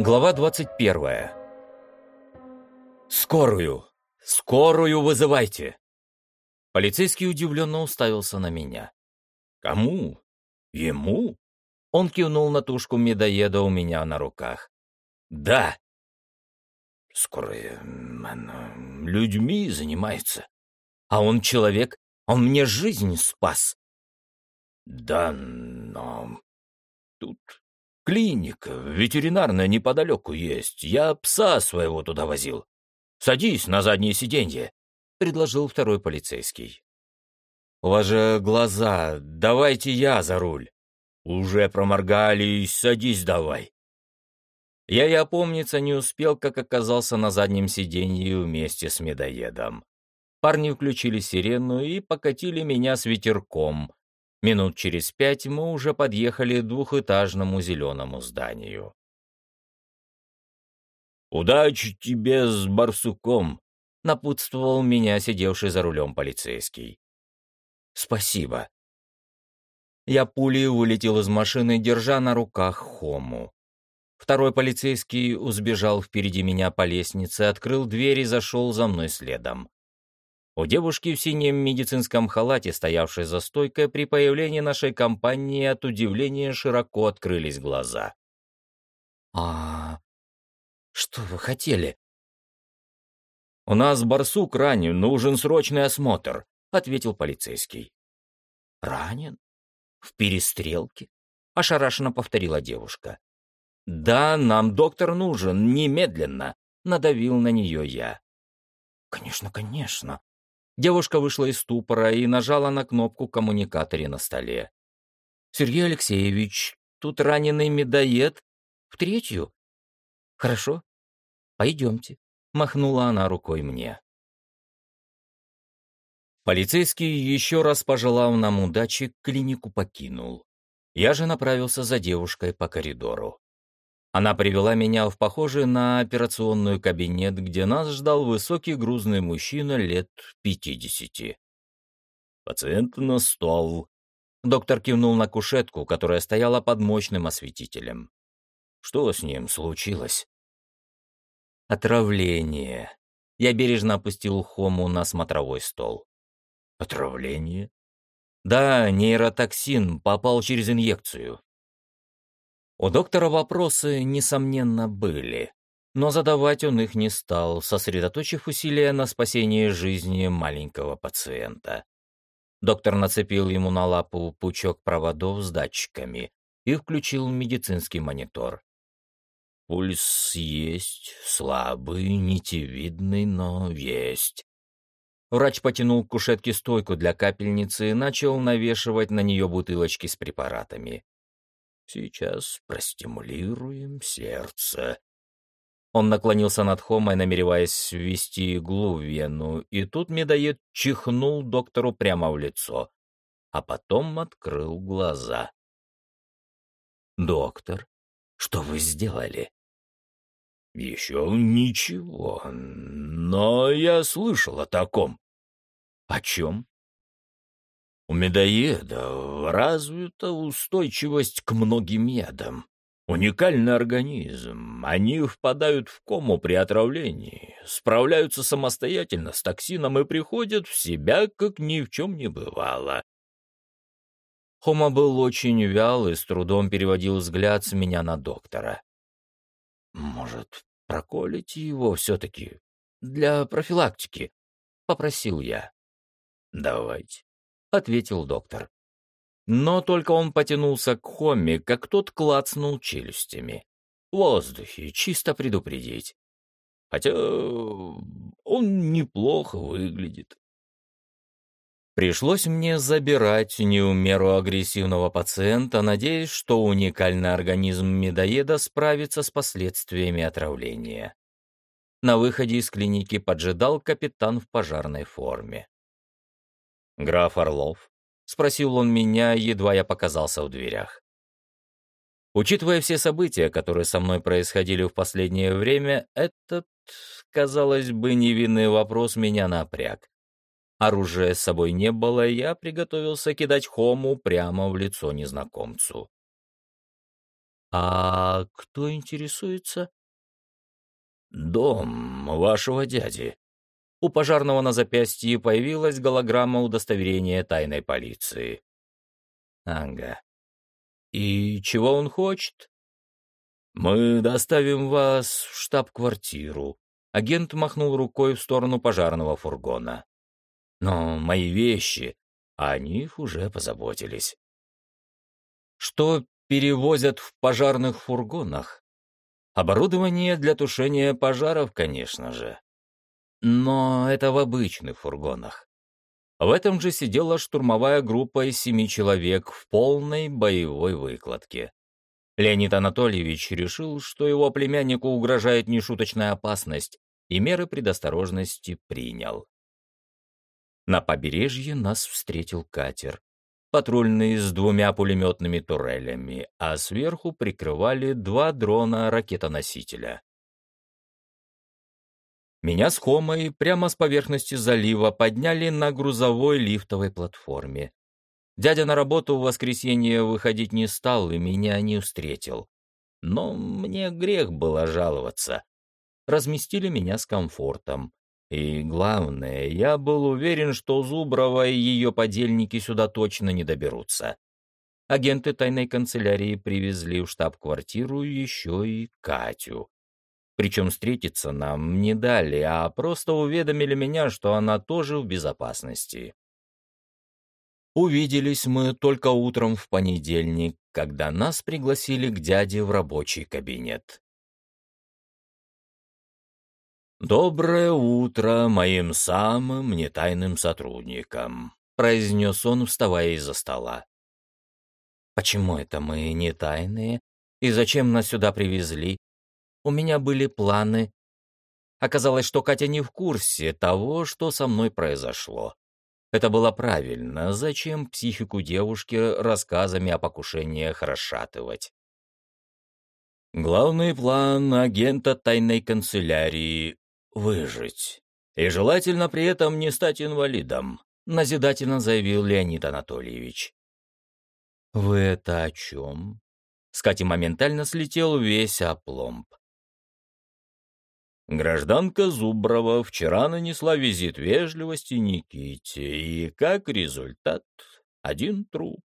Глава 21. «Скорую! Скорую вызывайте!» Полицейский удивленно уставился на меня. «Кому? Ему?» Он кивнул на тушку медоеда у меня на руках. «Да!» «Скорая... людьми занимается. А он человек, он мне жизнь спас». «Да, но... тут Клиника ветеринарная неподалеку есть. Я пса своего туда возил. Садись на заднее сиденье», — предложил второй полицейский. «У вас же глаза. Давайте я за руль». «Уже проморгались. Садись давай». Я и опомниться не успел, как оказался на заднем сиденье вместе с медоедом. Парни включили сирену и покатили меня с ветерком, Минут через пять мы уже подъехали к двухэтажному зеленому зданию. «Удачи тебе с барсуком!» — напутствовал меня сидевший за рулем полицейский. «Спасибо». Я пулей вылетел из машины, держа на руках Хому. Второй полицейский узбежал впереди меня по лестнице, открыл дверь и зашел за мной следом. У девушки в синем медицинском халате, стоявшей за стойкой, при появлении нашей компании от удивления широко открылись глаза. «А что вы хотели?» «У нас барсук ранен, нужен срочный осмотр», — ответил полицейский. «Ранен? В перестрелке?» — ошарашенно повторила девушка. «Да, нам доктор нужен, немедленно», — надавил на нее я. «Конечно, конечно», Девушка вышла из ступора и нажала на кнопку коммуникатора на столе. «Сергей Алексеевич, тут раненый медоед. В третью?» «Хорошо. Пойдемте», — махнула она рукой мне. Полицейский, еще раз пожелав нам удачи, клинику покинул. Я же направился за девушкой по коридору. Она привела меня в похожий на операционную кабинет, где нас ждал высокий грузный мужчина лет пятидесяти. «Пациент на стол». Доктор кивнул на кушетку, которая стояла под мощным осветителем. «Что с ним случилось?» «Отравление». Я бережно опустил Хому на смотровой стол. «Отравление?» «Да, нейротоксин попал через инъекцию. У доктора вопросы, несомненно, были, но задавать он их не стал, сосредоточив усилия на спасении жизни маленького пациента. Доктор нацепил ему на лапу пучок проводов с датчиками и включил медицинский монитор. Пульс есть, слабый, нитевидный, но есть. Врач потянул к кушетке стойку для капельницы и начал навешивать на нее бутылочки с препаратами. Сейчас простимулируем сердце. Он наклонился над Хомой, намереваясь ввести иглу в вену, и тут медоед чихнул доктору прямо в лицо, а потом открыл глаза. «Доктор, что вы сделали?» «Еще ничего, но я слышал о таком». «О чем?» У медоеда развита устойчивость к многим ядам. Уникальный организм. Они впадают в кому при отравлении, справляются самостоятельно с токсином и приходят в себя, как ни в чем не бывало. Хома был очень вял и с трудом переводил взгляд с меня на доктора. «Может, проколите его все-таки? Для профилактики?» — попросил я. «Давайте». — ответил доктор. Но только он потянулся к Хомме, как тот клацнул челюстями. В воздухе, чисто предупредить. Хотя он неплохо выглядит. Пришлось мне забирать неумеру агрессивного пациента, надеясь, что уникальный организм медоеда справится с последствиями отравления. На выходе из клиники поджидал капитан в пожарной форме. «Граф Орлов?» — спросил он меня, едва я показался в дверях. Учитывая все события, которые со мной происходили в последнее время, этот, казалось бы, невинный вопрос меня напряг. Оружия с собой не было, я приготовился кидать хому прямо в лицо незнакомцу. А кто интересуется? Дом вашего дяди. У пожарного на запястье появилась голограмма удостоверения тайной полиции. Ага. И чего он хочет? Мы доставим вас в штаб-квартиру. Агент махнул рукой в сторону пожарного фургона. Но мои вещи, о них уже позаботились. Что перевозят в пожарных фургонах? Оборудование для тушения пожаров, конечно же. Но это в обычных фургонах. В этом же сидела штурмовая группа из семи человек в полной боевой выкладке. Леонид Анатольевич решил, что его племяннику угрожает нешуточная опасность, и меры предосторожности принял. На побережье нас встретил катер, патрульный с двумя пулеметными турелями, а сверху прикрывали два дрона-ракетоносителя. Меня с Хомой прямо с поверхности залива подняли на грузовой лифтовой платформе. Дядя на работу в воскресенье выходить не стал и меня не встретил. Но мне грех было жаловаться. Разместили меня с комфортом. И главное, я был уверен, что Зуброва и ее подельники сюда точно не доберутся. Агенты тайной канцелярии привезли в штаб-квартиру еще и Катю. Причем встретиться нам не дали, а просто уведомили меня, что она тоже в безопасности. Увиделись мы только утром в понедельник, когда нас пригласили к дяде в рабочий кабинет. «Доброе утро моим самым нетайным сотрудникам», — произнес он, вставая из-за стола. «Почему это мы не тайные? И зачем нас сюда привезли? У меня были планы. Оказалось, что Катя не в курсе того, что со мной произошло. Это было правильно. Зачем психику девушки рассказами о покушениях расшатывать? Главный план агента тайной канцелярии — выжить. И желательно при этом не стать инвалидом, назидательно заявил Леонид Анатольевич. «Вы это о чем?» С Кати моментально слетел весь опломб. Гражданка Зуброва вчера нанесла визит вежливости Никите, и как результат — один труп.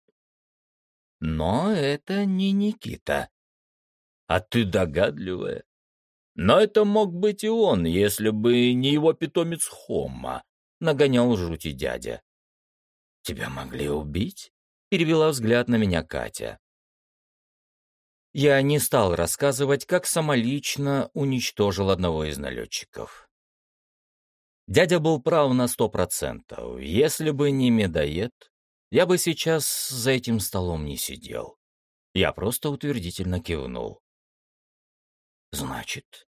Но это не Никита. А ты догадливая. Но это мог быть и он, если бы не его питомец Хома, — нагонял жути дядя. «Тебя могли убить?» — перевела взгляд на меня Катя. Я не стал рассказывать, как самолично уничтожил одного из налетчиков. Дядя был прав на сто процентов. Если бы не медоед, я бы сейчас за этим столом не сидел. Я просто утвердительно кивнул. «Значит,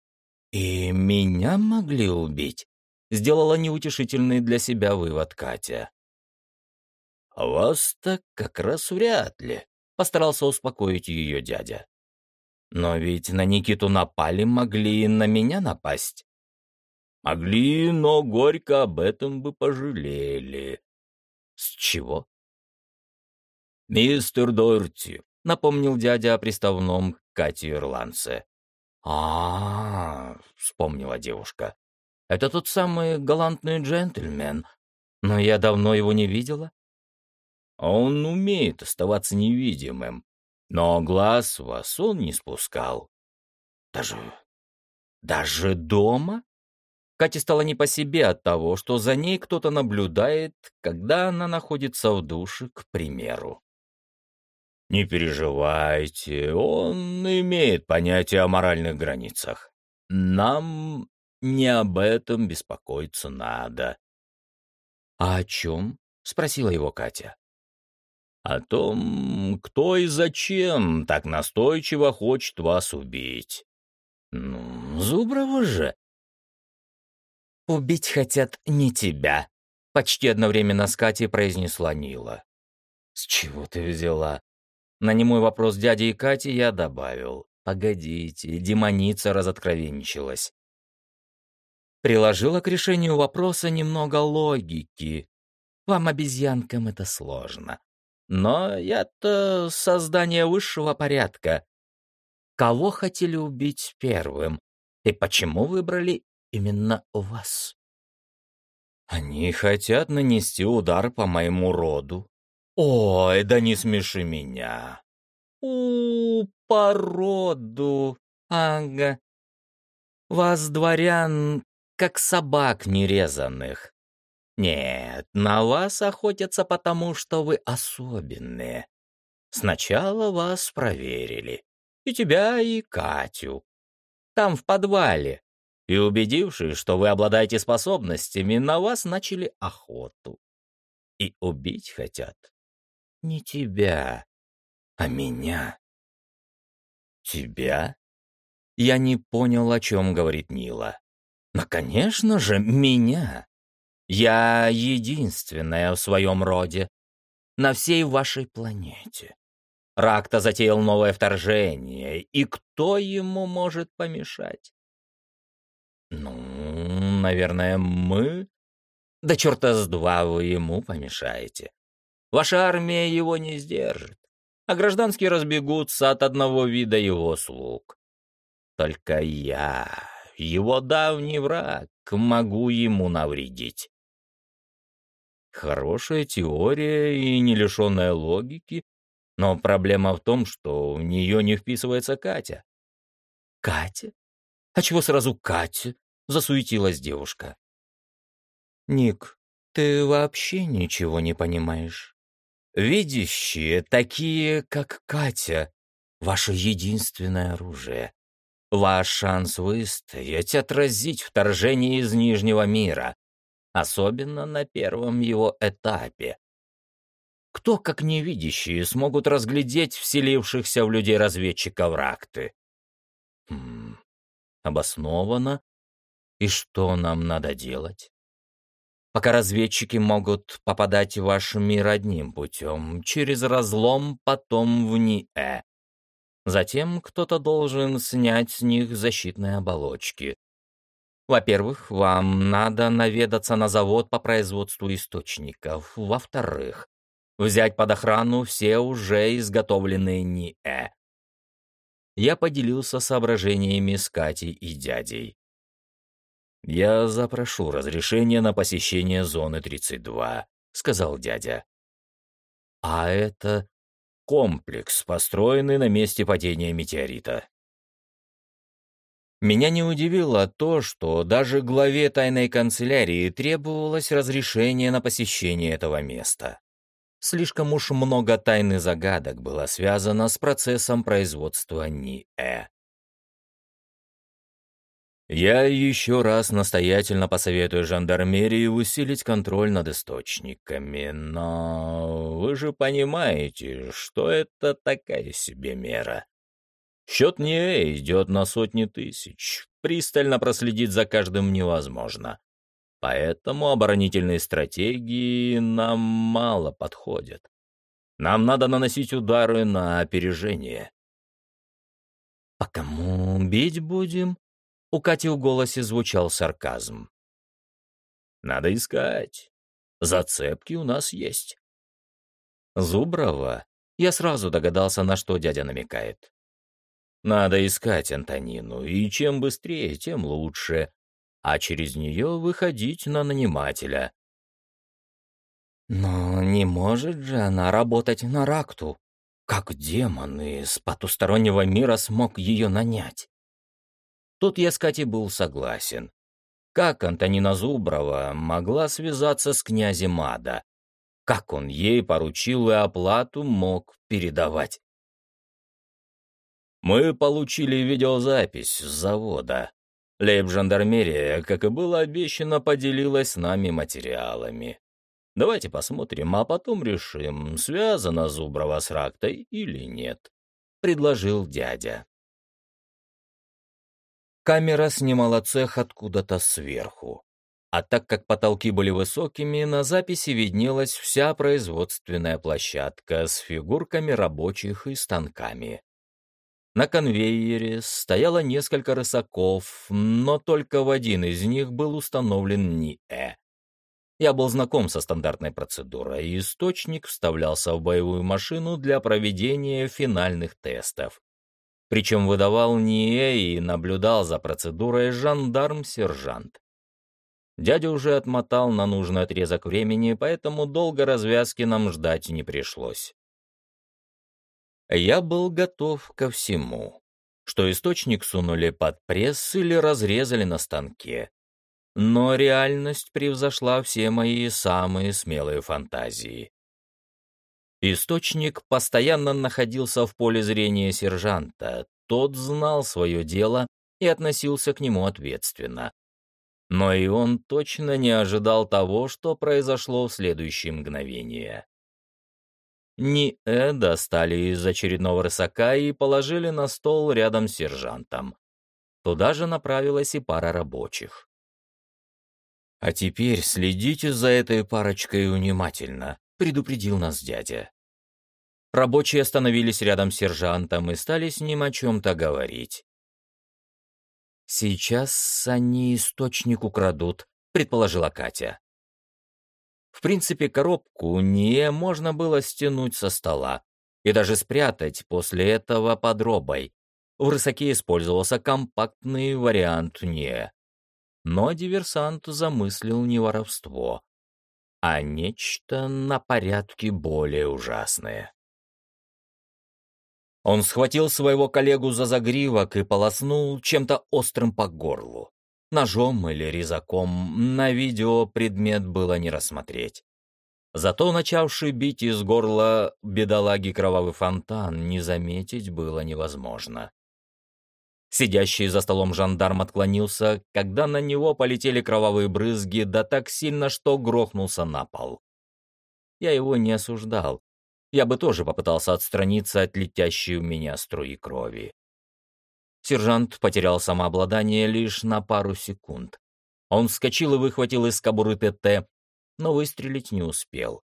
и меня могли убить?» — сделала неутешительный для себя вывод Катя. «А вас-то как раз вряд ли», Постарался успокоить ее дядя. Но ведь на Никиту напали, могли и на меня напасть. Могли, но горько об этом бы пожалели. С чего? Мистер Дорти, напомнил дядя о приставном Кате Ирландце. А, -а, -а вспомнила девушка. Это тот самый галантный джентльмен. Но я давно его не видела. Он умеет оставаться невидимым, но глаз вас он не спускал. Даже... даже дома? Кате стало не по себе от того, что за ней кто-то наблюдает, когда она находится в душе, к примеру. «Не переживайте, он имеет понятие о моральных границах. Нам не об этом беспокоиться надо». «А о чем?» — спросила его Катя о том, кто и зачем так настойчиво хочет вас убить. Ну, Зуброва же. «Убить хотят не тебя», — почти одновременно с Катей произнесла Нила. «С чего ты взяла?» На немой вопрос дяди и Кати я добавил. «Погодите, демоница разоткровенничалась». Приложила к решению вопроса немного логики. Вам, обезьянкам, это сложно. Но я-то создание высшего порядка. кого хотели убить первым и почему выбрали именно вас. Они хотят нанести удар по моему роду. Ой, да не смеши меня. У, по роду. Ага. Вас, дворян, как собак нерезанных. Нет, на вас охотятся потому, что вы особенные. Сначала вас проверили. И тебя, и Катю. Там, в подвале. И убедившись, что вы обладаете способностями, на вас начали охоту. И убить хотят не тебя, а меня. Тебя? Я не понял, о чем говорит Нила. Но, конечно же, меня. Я единственная в своем роде, на всей вашей планете. Ракта затеял новое вторжение, и кто ему может помешать? Ну, наверное, мы? Да черта с два вы ему помешаете. Ваша армия его не сдержит, а гражданские разбегутся от одного вида его слуг. Только я, его давний враг, могу ему навредить. Хорошая теория и не лишенная логики, но проблема в том, что в нее не вписывается Катя. Катя? А чего сразу Катя? Засуетилась девушка. Ник, ты вообще ничего не понимаешь. Видящие, такие, как Катя, ваше единственное оружие. Ваш шанс выстоять, отразить вторжение из Нижнего мира, особенно на первом его этапе. Кто, как невидящие, смогут разглядеть вселившихся в людей разведчиков Ракты? Хм, обоснованно. И что нам надо делать? Пока разведчики могут попадать в ваш мир одним путем, через разлом, потом в НИЭ. Затем кто-то должен снять с них защитные оболочки, во-первых, вам надо наведаться на завод по производству источников. Во-вторых, взять под охрану все уже изготовленные НИЭ. Я поделился соображениями с Катей и дядей. «Я запрошу разрешение на посещение зоны 32», — сказал дядя. «А это комплекс, построенный на месте падения метеорита. Меня не удивило то, что даже главе тайной канцелярии требовалось разрешение на посещение этого места. Слишком уж много тайн загадок было связано с процессом производства НИЭ. Я еще раз настоятельно посоветую жандармерии усилить контроль над источниками, но вы же понимаете, что это такая себе мера. Счет не идет на сотни тысяч. Пристально проследить за каждым невозможно. Поэтому оборонительные стратегии нам мало подходят. Нам надо наносить удары на опережение. «По кому бить будем?» У Кати в голосе звучал сарказм. «Надо искать. Зацепки у нас есть». Зуброва. Я сразу догадался, на что дядя намекает. Надо искать Антонину, и чем быстрее, тем лучше, а через нее выходить на нанимателя. Но не может же она работать на Ракту. Как демон из потустороннего мира смог ее нанять? Тут я с Катей был согласен. Как Антонина Зуброва могла связаться с князем Ада? Как он ей поручил и оплату мог передавать? Мы получили видеозапись с завода. Лейб-жандармерия, как и было обещано, поделилась с нами материалами. Давайте посмотрим, а потом решим, связана Зуброва с Рактой или нет», — предложил дядя. Камера снимала цех откуда-то сверху. А так как потолки были высокими, на записи виднелась вся производственная площадка с фигурками рабочих и станками. На конвейере стояло несколько рысаков, но только в один из них был установлен НИЭ. Я был знаком со стандартной процедурой, и источник вставлялся в боевую машину для проведения финальных тестов. Причем выдавал не и наблюдал за процедурой жандарм-сержант. Дядя уже отмотал на нужный отрезок времени, поэтому долго развязки нам ждать не пришлось. Я был готов ко всему. Что источник сунули под пресс или разрезали на станке. Но реальность превзошла все мои самые смелые фантазии. Источник постоянно находился в поле зрения сержанта. Тот знал свое дело и относился к нему ответственно. Но и он точно не ожидал того, что произошло в следующее мгновение. Ни-Э достали из очередного рысака и положили на стол рядом с сержантом. Туда же направилась и пара рабочих. «А теперь следите за этой парочкой внимательно», — предупредил нас дядя. Рабочие остановились рядом с сержантом и стали с ним о чем-то говорить. «Сейчас они источник украдут», — предположила Катя. В принципе, коробку не можно было стянуть со стола и даже спрятать после этого под робой. В рысаке использовался компактный вариант «не». Но диверсант замыслил не воровство, а нечто на порядке более ужасное. Он схватил своего коллегу за загривок и полоснул чем-то острым по горлу. Ножом или резаком на видео предмет было не рассмотреть. Зато начавший бить из горла бедолаги кровавый фонтан не заметить было невозможно. Сидящий за столом жандарм отклонился, когда на него полетели кровавые брызги, да так сильно, что грохнулся на пол. Я его не осуждал. Я бы тоже попытался отстраниться от летящей у меня струи крови. Сержант потерял самообладание лишь на пару секунд. Он вскочил и выхватил из кобуры ТТ, но выстрелить не успел.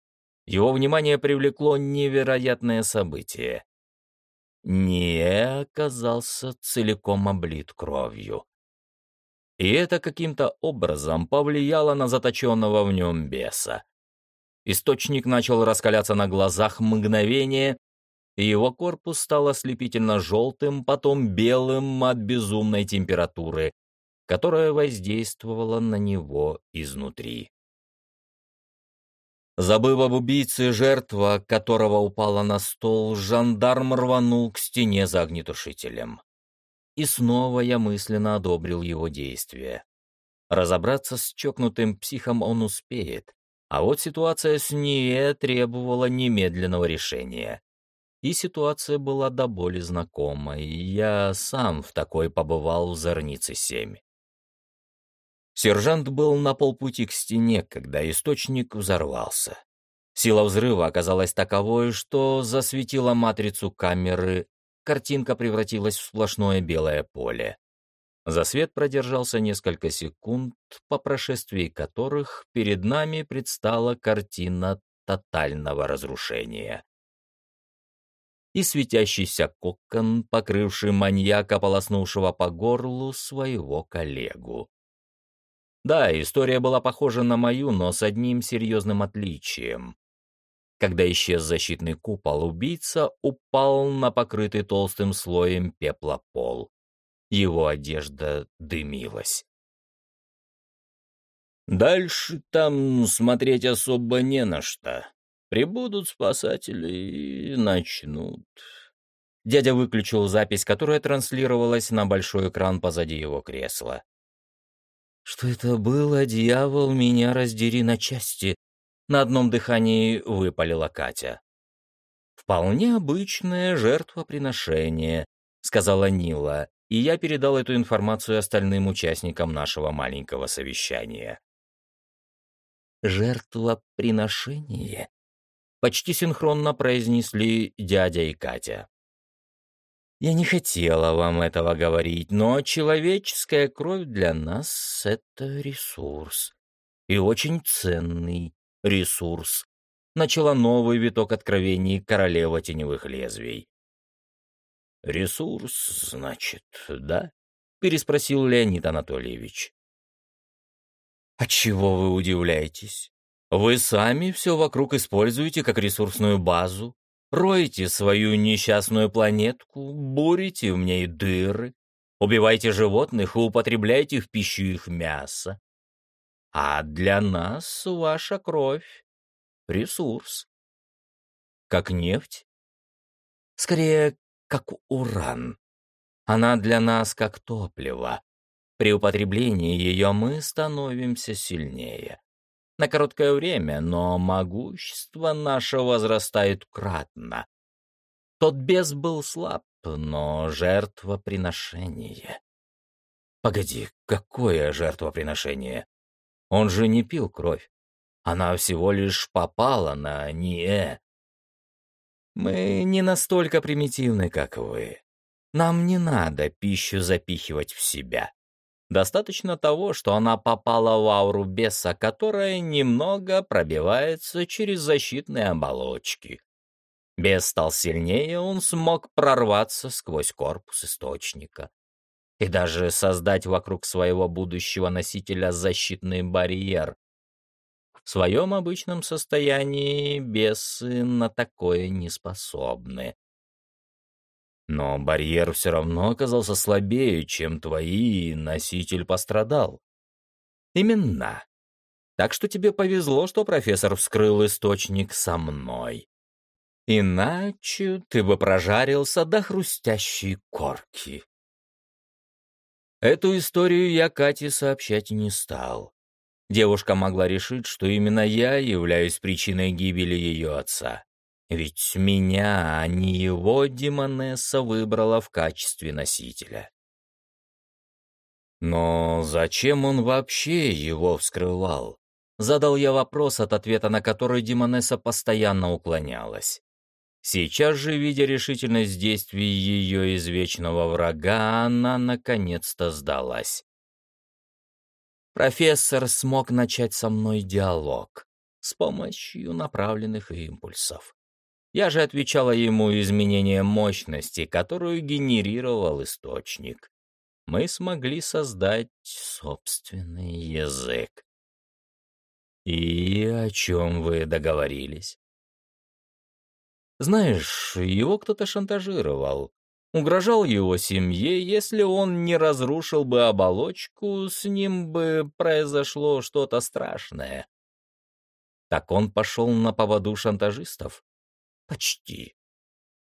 Его внимание привлекло невероятное событие. Не оказался целиком облит кровью. И это каким-то образом повлияло на заточенного в нем беса. Источник начал раскаляться на глазах мгновение, и его корпус стал ослепительно желтым, потом белым от безумной температуры, которая воздействовала на него изнутри. Забыв об убийце, жертва, которого упала на стол, жандарм рванул к стене за огнетушителем. И снова я мысленно одобрил его действия. Разобраться с чокнутым психом он успеет, а вот ситуация с ней требовала немедленного решения. И ситуация была до боли знакомой, я сам в такой побывал в Зорнице-7. Сержант был на полпути к стене, когда источник взорвался. Сила взрыва оказалась таковой, что засветила матрицу камеры, картинка превратилась в сплошное белое поле. Засвет продержался несколько секунд, по прошествии которых перед нами предстала картина тотального разрушения. И светящийся кокон, покрывший маньяка, полоснувшего по горлу своего коллегу. Да, история была похожа на мою, но с одним серьезным отличием. Когда исчез защитный купол, убийца упал на покрытый толстым слоем пепла пол. Его одежда дымилась. Дальше там смотреть особо не на что. Прибудут спасатели и начнут. Дядя выключил запись, которая транслировалась на большой экран позади его кресла. Что это было, дьявол, меня раздери на части. На одном дыхании выпалила Катя. Вполне обычное жертвоприношение, сказала Нила, и я передал эту информацию остальным участникам нашего маленького совещания. «Жертвоприношение?» — почти синхронно произнесли дядя и Катя. «Я не хотела вам этого говорить, но человеческая кровь для нас — это ресурс. И очень ценный ресурс», — начала новый виток откровений королева теневых лезвий. «Ресурс, значит, да?» — переспросил Леонид Анатольевич. «А чего вы удивляетесь? Вы сами все вокруг используете как ресурсную базу. Ройте свою несчастную планетку, бурите в ней дыры, убивайте животных и употребляйте в пищу их мясо. А для нас ваша кровь — ресурс. Как нефть? Скорее, как уран. Она для нас как топливо. При употреблении ее мы становимся сильнее. На короткое время, но могущество наше возрастает кратно. Тот бес был слаб, но жертвоприношение. Погоди, какое жертвоприношение? Он же не пил кровь. Она всего лишь попала на НИЭ. Мы не настолько примитивны, как вы. Нам не надо пищу запихивать в себя. Достаточно того, что она попала в ауру беса, которая немного пробивается через защитные оболочки. Бес стал сильнее, он смог прорваться сквозь корпус источника и даже создать вокруг своего будущего носителя защитный барьер. В своем обычном состоянии бесы на такое не способны. Но барьер все равно оказался слабее, чем твои, и носитель пострадал. Именно. Так что тебе повезло, что профессор вскрыл источник со мной. Иначе ты бы прожарился до хрустящей корки. Эту историю я Кате сообщать не стал. Девушка могла решить, что именно я являюсь причиной гибели ее отца. Ведь меня, а не его Димонесса выбрала в качестве носителя. Но зачем он вообще его вскрывал? Задал я вопрос, от ответа на который Димонесса постоянно уклонялась. Сейчас же, видя решительность действий ее извечного врага, она наконец-то сдалась. Профессор смог начать со мной диалог с помощью направленных импульсов. Я же отвечала ему изменением мощности, которую генерировал источник. Мы смогли создать собственный язык. «И о чем вы договорились?» Знаешь, его кто-то шантажировал. Угрожал его семье, если он не разрушил бы оболочку, с ним бы произошло что-то страшное. Так он пошел на поводу шантажистов? Почти.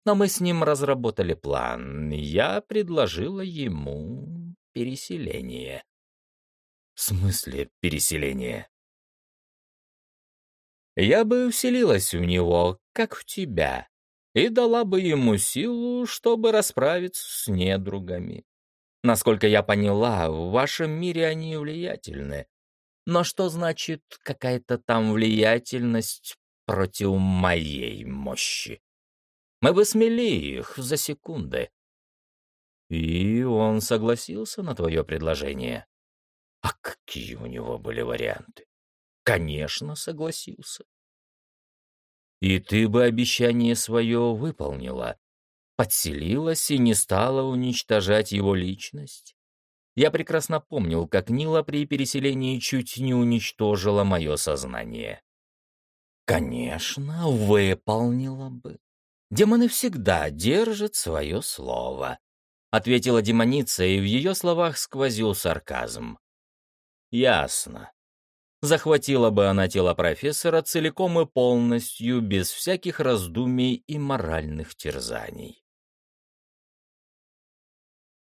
Но мы с ним разработали план. Я предложила ему переселение. В смысле переселение? я бы вселилась в него, как в тебя, и дала бы ему силу, чтобы расправиться с недругами. Насколько я поняла, в вашем мире они влиятельны. Но что значит какая-то там влиятельность против моей мощи? Мы бы смели их за секунды. И он согласился на твое предложение. А какие у него были варианты? Конечно, согласился. И ты бы обещание свое выполнила, подселилась и не стала уничтожать его личность. Я прекрасно помнил, как Нила при переселении чуть не уничтожила мое сознание. Конечно, выполнила бы. Демоны всегда держат свое слово, — ответила демоница, и в ее словах сквозил сарказм. Ясно. Захватила бы она тело профессора целиком и полностью, без всяких раздумий и моральных терзаний.